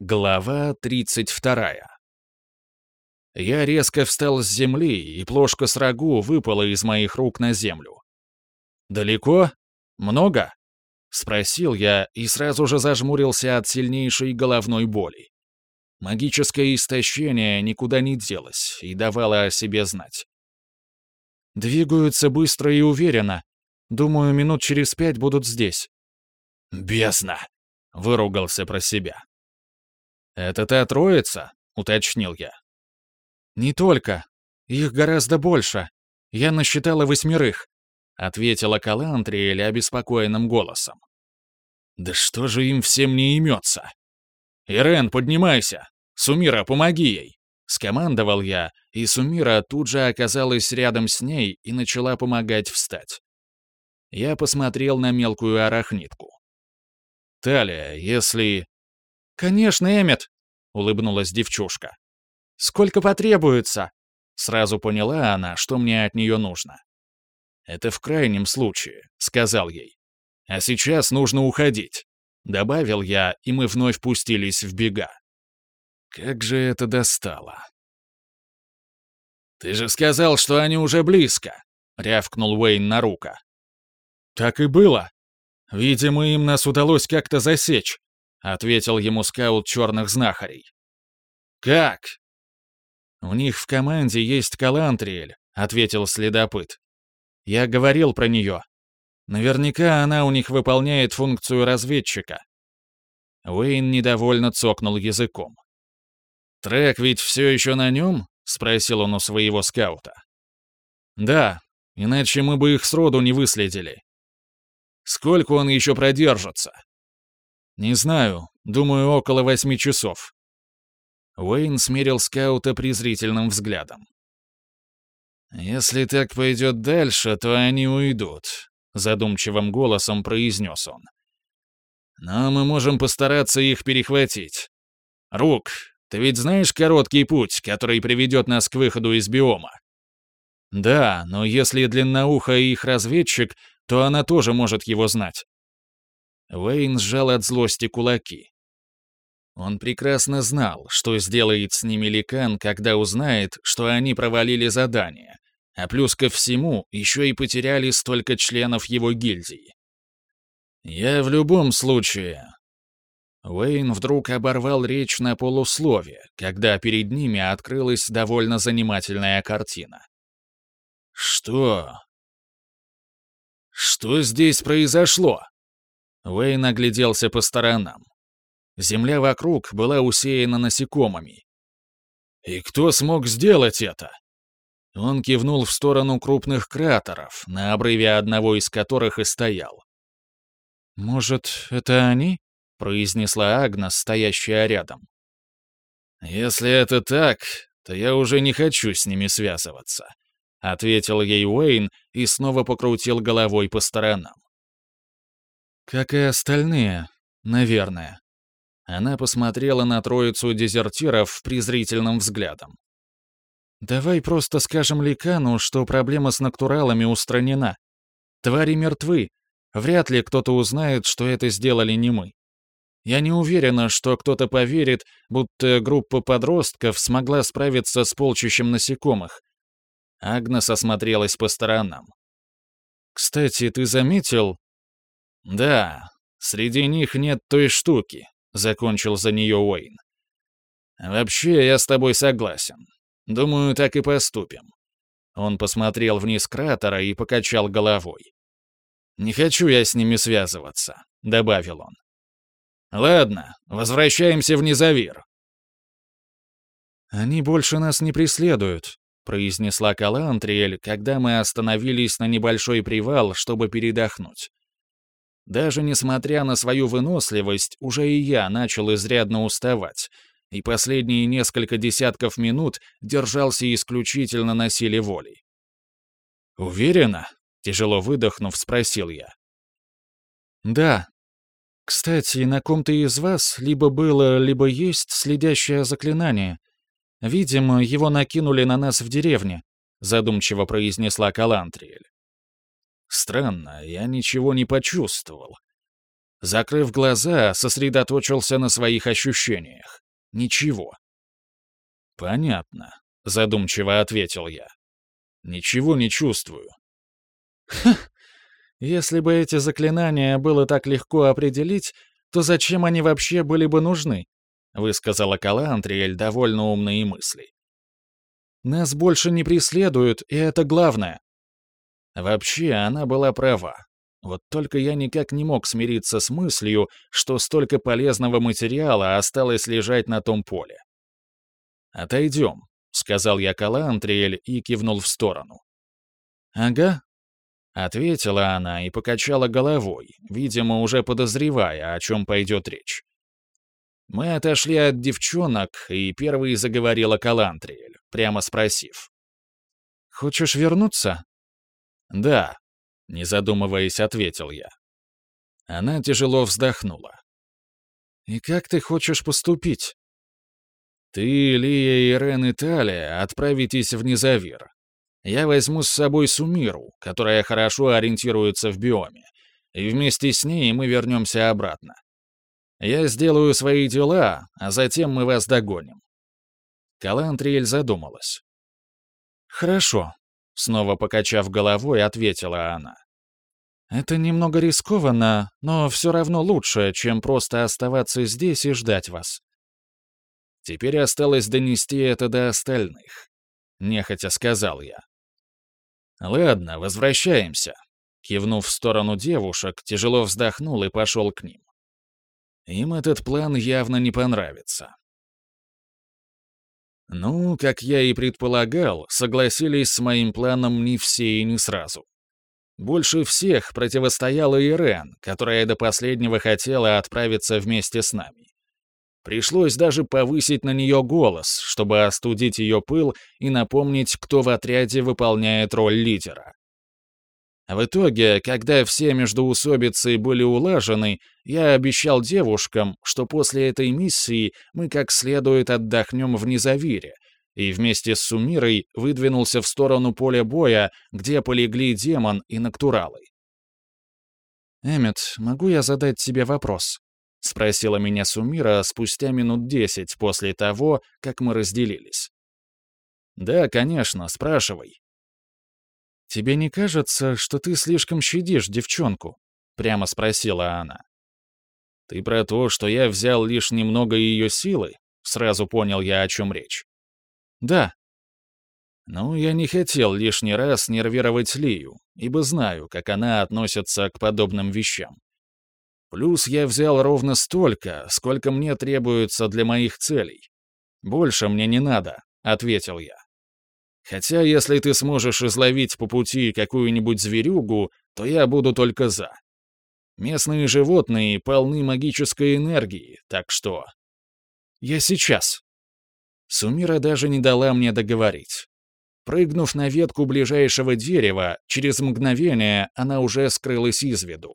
Глава 32. Я резко встал с земли, и плошка с рагу выпала из моих рук на землю. «Далеко? Много?» — спросил я и сразу же зажмурился от сильнейшей головной боли. Магическое истощение никуда не делось и давало о себе знать. «Двигаются быстро и уверенно. Думаю, минут через пять будут здесь». «Бесно!» — выругался про себя. «Это та троица?» — уточнил я. «Не только. Их гораздо больше. Я насчитала восьмерых», — ответила Калантриэль обеспокоенным голосом. «Да что же им всем не имется?» «Ирен, поднимайся! Сумира, помоги ей!» Скомандовал я, и Сумира тут же оказалась рядом с ней и начала помогать встать. Я посмотрел на мелкую арахнитку. «Талия, если...» «Конечно, Эммет!» — улыбнулась девчушка. «Сколько потребуется?» Сразу поняла она, что мне от нее нужно. «Это в крайнем случае», — сказал ей. «А сейчас нужно уходить», — добавил я, и мы вновь пустились в бега. Как же это достало. «Ты же сказал, что они уже близко», — рявкнул Уэйн на рука. «Так и было. Видимо, им нас удалось как-то засечь. — ответил ему скаут черных знахарей. «Как?» «У них в команде есть Калантриэль», — ответил следопыт. «Я говорил про нее. Наверняка она у них выполняет функцию разведчика». Уэйн недовольно цокнул языком. «Трек ведь все еще на нем?» — спросил он у своего скаута. «Да, иначе мы бы их сроду не выследили». «Сколько он еще продержится?» «Не знаю. Думаю, около восьми часов». Уэйн смерил скаута презрительным взглядом. «Если так пойдет дальше, то они уйдут», — задумчивым голосом произнес он. «Но мы можем постараться их перехватить. Рук, ты ведь знаешь короткий путь, который приведет нас к выходу из биома?» «Да, но если длинноухая их разведчик, то она тоже может его знать. Уэйн сжал от злости кулаки. Он прекрасно знал, что сделает с ними Ликан, когда узнает, что они провалили задание, а плюс ко всему еще и потеряли столько членов его гильдии. «Я в любом случае...» Уэйн вдруг оборвал речь на полуслове, когда перед ними открылась довольно занимательная картина. «Что? Что здесь произошло?» Уэйн огляделся по сторонам. Земля вокруг была усеяна насекомыми. «И кто смог сделать это?» Он кивнул в сторону крупных кратеров, на обрыве одного из которых и стоял. «Может, это они?» — произнесла Агна, стоящая рядом. «Если это так, то я уже не хочу с ними связываться», — ответил ей Уэйн и снова покрутил головой по сторонам. «Как и остальные, наверное». Она посмотрела на троицу дезертиров презрительным взглядом. «Давай просто скажем Ликану, что проблема с натуралами устранена. Твари мертвы. Вряд ли кто-то узнает, что это сделали не мы. Я не уверена, что кто-то поверит, будто группа подростков смогла справиться с полчищем насекомых». Агнес осмотрелась по сторонам. «Кстати, ты заметил, «Да, среди них нет той штуки», — закончил за нее Уэйн. «Вообще, я с тобой согласен. Думаю, так и поступим». Он посмотрел вниз кратера и покачал головой. «Не хочу я с ними связываться», — добавил он. «Ладно, возвращаемся в Низавир». «Они больше нас не преследуют», — произнесла Калантриэль, когда мы остановились на небольшой привал, чтобы передохнуть. Даже несмотря на свою выносливость, уже и я начал изрядно уставать, и последние несколько десятков минут держался исключительно на силе воли. «Уверена?» — тяжело выдохнув, спросил я. «Да. Кстати, на ком-то из вас либо было, либо есть следящее заклинание. Видимо, его накинули на нас в деревне», — задумчиво произнесла Калантриэль. Странно, я ничего не почувствовал. Закрыв глаза, сосредоточился на своих ощущениях. Ничего. «Понятно», — задумчиво ответил я. «Ничего не чувствую». «Ха! Если бы эти заклинания было так легко определить, то зачем они вообще были бы нужны?» — высказала Калантриэль довольно умные мысли. «Нас больше не преследуют, и это главное». Вообще, она была права. Вот только я никак не мог смириться с мыслью, что столько полезного материала осталось лежать на том поле. «Отойдем», — сказал я Калантриэль и кивнул в сторону. «Ага», — ответила она и покачала головой, видимо, уже подозревая, о чем пойдет речь. Мы отошли от девчонок, и первой заговорила Калантриэль, прямо спросив. «Хочешь вернуться?» «Да», не задумываясь, ответил я. Она тяжело вздохнула. «И как ты хочешь поступить?» «Ты, Лия, Ирен и Талия отправитесь в Низавир. Я возьму с собой Сумиру, которая хорошо ориентируется в биоме, и вместе с ней мы вернемся обратно. Я сделаю свои дела, а затем мы вас догоним». Калантриэль задумалась. «Хорошо», Снова покачав головой, ответила она. «Это немного рискованно, но все равно лучше, чем просто оставаться здесь и ждать вас». Теперь осталось донести это до остальных. Нехотя сказал я. «Ладно, возвращаемся». Кивнув в сторону девушек, тяжело вздохнул и пошел к ним. Им этот план явно не понравится. Ну, как я и предполагал, согласились с моим планом не все и не сразу. Больше всех противостояла Ирен, которая до последнего хотела отправиться вместе с нами. Пришлось даже повысить на нее голос, чтобы остудить ее пыл и напомнить, кто в отряде выполняет роль лидера. В итоге, когда все междоусобицы были улажены, я обещал девушкам, что после этой миссии мы как следует отдохнем в Низавире, и вместе с Сумирой выдвинулся в сторону поля боя, где полегли демон и Нактуралы. «Эммет, могу я задать тебе вопрос?» — спросила меня Сумира спустя минут десять после того, как мы разделились. «Да, конечно, спрашивай», «Тебе не кажется, что ты слишком щадишь девчонку?» — прямо спросила она. «Ты про то, что я взял лишь немного ее силы?» Сразу понял я, о чем речь. «Да». «Ну, я не хотел лишний раз нервировать Лию, ибо знаю, как она относится к подобным вещам. Плюс я взял ровно столько, сколько мне требуется для моих целей. Больше мне не надо», — ответил я. Хотя, если ты сможешь изловить по пути какую-нибудь зверюгу, то я буду только за. Местные животные полны магической энергии, так что... Я сейчас. Сумира даже не дала мне договорить. Прыгнув на ветку ближайшего дерева, через мгновение она уже скрылась из виду.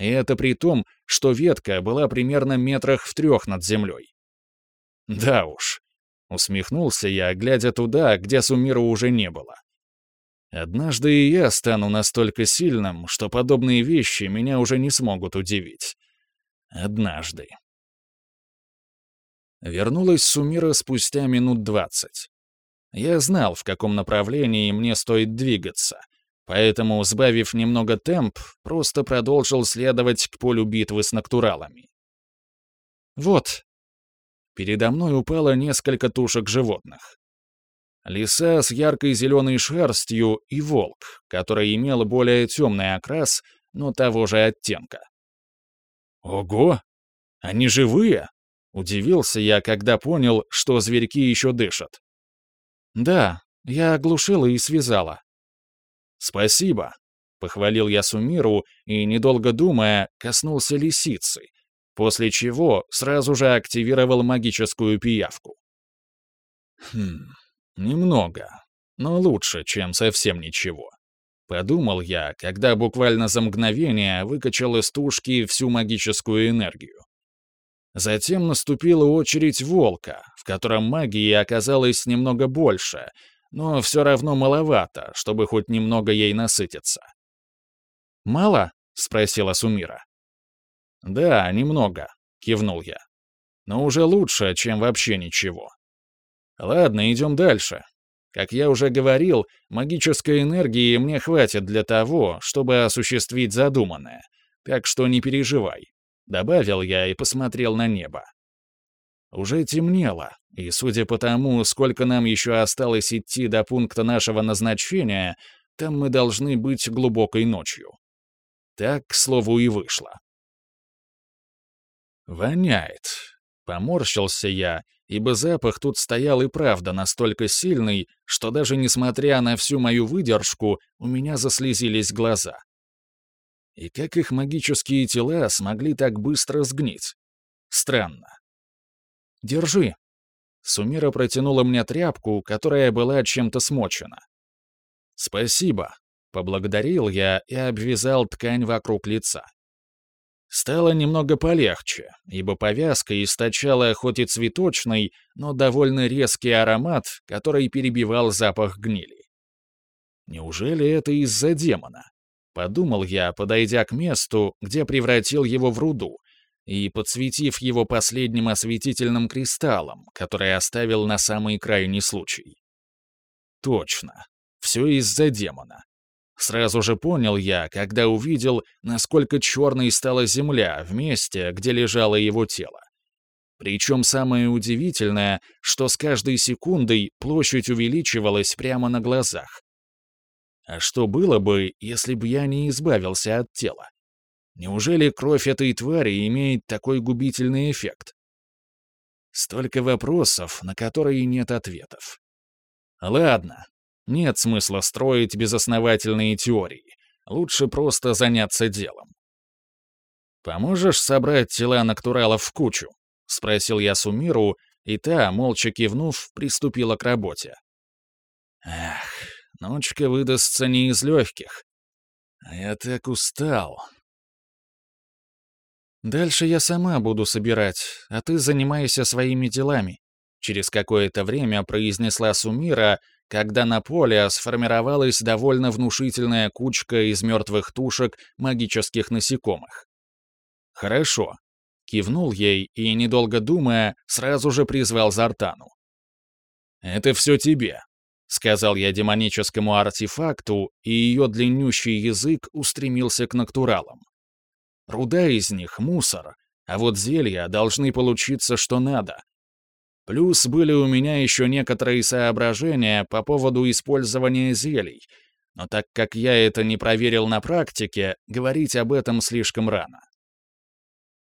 И это при том, что ветка была примерно метрах в трех над землей. Да уж, Усмехнулся я, глядя туда, где Сумира уже не было. Однажды и я стану настолько сильным, что подобные вещи меня уже не смогут удивить. Однажды. Вернулась Сумира спустя минут двадцать. Я знал, в каком направлении мне стоит двигаться, поэтому, сбавив немного темп, просто продолжил следовать к полю битвы с натуралами. «Вот», Передо мной упало несколько тушек животных. Лиса с яркой зеленой шерстью и волк, который имел более темный окрас, но того же оттенка. «Ого! Они живые?» — удивился я, когда понял, что зверьки еще дышат. «Да, я оглушила и связала». «Спасибо», — похвалил я Сумиру и, недолго думая, коснулся лисицы, после чего сразу же активировал магическую пиявку. Хм, немного, но лучше, чем совсем ничего. Подумал я, когда буквально за мгновение выкачал из тушки всю магическую энергию. Затем наступила очередь волка, в котором магии оказалось немного больше, но все равно маловато, чтобы хоть немного ей насытиться. «Мало?» — спросила Сумира. «Да, немного», — кивнул я. «Но уже лучше, чем вообще ничего». «Ладно, идем дальше. Как я уже говорил, магической энергии мне хватит для того, чтобы осуществить задуманное, так что не переживай», — добавил я и посмотрел на небо. Уже темнело, и судя по тому, сколько нам еще осталось идти до пункта нашего назначения, там мы должны быть глубокой ночью. Так, к слову, и вышло. «Воняет», — поморщился я, ибо запах тут стоял и правда настолько сильный, что даже несмотря на всю мою выдержку, у меня заслезились глаза. И как их магические тела смогли так быстро сгнить? Странно. «Держи». Сумира протянула мне тряпку, которая была чем-то смочена. «Спасибо», — поблагодарил я и обвязал ткань вокруг лица. Стало немного полегче, ибо повязка источала хоть и цветочный, но довольно резкий аромат, который перебивал запах гнили. Неужели это из-за демона? Подумал я, подойдя к месту, где превратил его в руду, и подсветив его последним осветительным кристаллом, который оставил на самый крайний случай. Точно. Все из-за демона. Сразу же понял я, когда увидел, насколько черной стала земля в месте, где лежало его тело. Причем самое удивительное, что с каждой секундой площадь увеличивалась прямо на глазах. А что было бы, если бы я не избавился от тела? Неужели кровь этой твари имеет такой губительный эффект? Столько вопросов, на которые нет ответов. Ладно, нет смысла строить безосновательные теории. Лучше просто заняться делом. «Поможешь собрать тела Нактуралов в кучу?» — спросил я Сумиру, и та, молча кивнув, приступила к работе. Эх, ночка выдастся не из легких. А я так устал, «Дальше я сама буду собирать, а ты занимайся своими делами», через какое-то время произнесла Сумира, когда на поле сформировалась довольно внушительная кучка из мертвых тушек магических насекомых. «Хорошо», — кивнул ей и, недолго думая, сразу же призвал Зартану. «Это все тебе», — сказал я демоническому артефакту, и ее длиннющий язык устремился к натуралам. Руда из них — мусор, а вот зелья должны получиться что надо. Плюс были у меня еще некоторые соображения по поводу использования зелий, но так как я это не проверил на практике, говорить об этом слишком рано.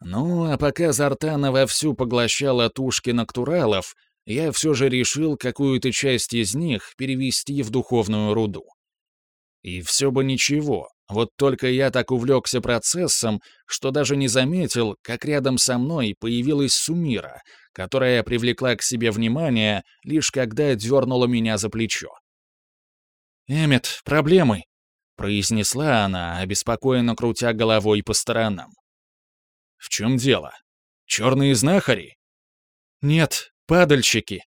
Ну, а пока Зартана вовсю поглощала тушки нактуралов, я все же решил какую-то часть из них перевести в духовную руду. И все бы ничего, вот только я так увлекся процессом, что даже не заметил, как рядом со мной появилась Сумира, которая привлекла к себе внимание, лишь когда дернула меня за плечо. «Эммет, проблемы!» — произнесла она, обеспокоенно крутя головой по сторонам. «В чем дело? Черные знахари?» «Нет, падальщики!»